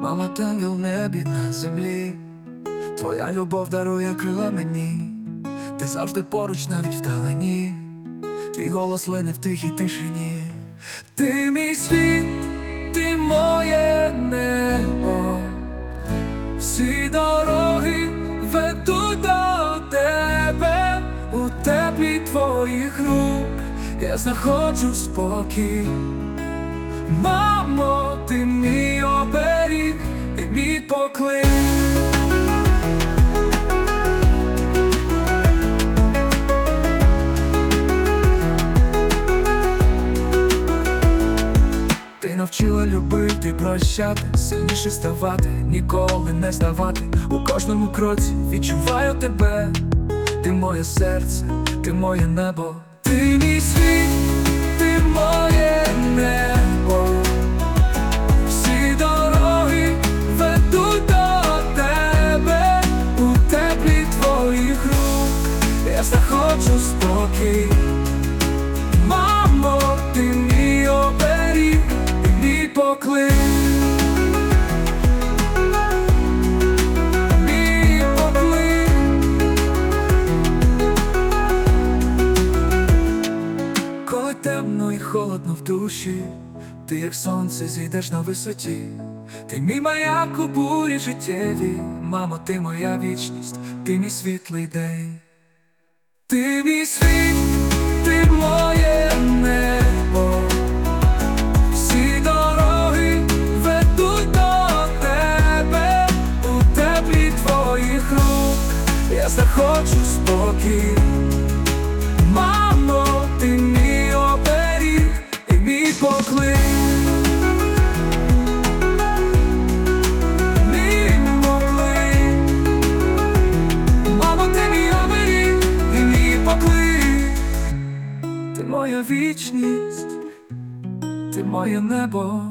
Мама ангел в небі на землі, твоя любов дарує крила мені, ти завжди поруч навіть вдалині, твій голос лине в тихій тишині, ти мій світ, ти моє небо, всі дороги ведуть до тебе. У теплі твоїх рук, я знаходжу спокій. Поклик Ти навчила любити, прощати, сильніше ставати, ніколи не здавати. У кожному кроці відчуваю тебе, ти моє серце, ти моє небо, ти мій спокій. Мамо, ти мій оберіг, і мій поклик. Мій поклик. Коли темно і холодно в душі, ти як сонце зійдеш на висоті, ти мій маяк у бурі життєві, мамо, ти моя вічність, ти мій світлий день. Ти мій світ, ти моє небо, всі дороги ведуть до тебе у теплі твоїх рук, я захочу спокій. Моя вічність, ти моє небо.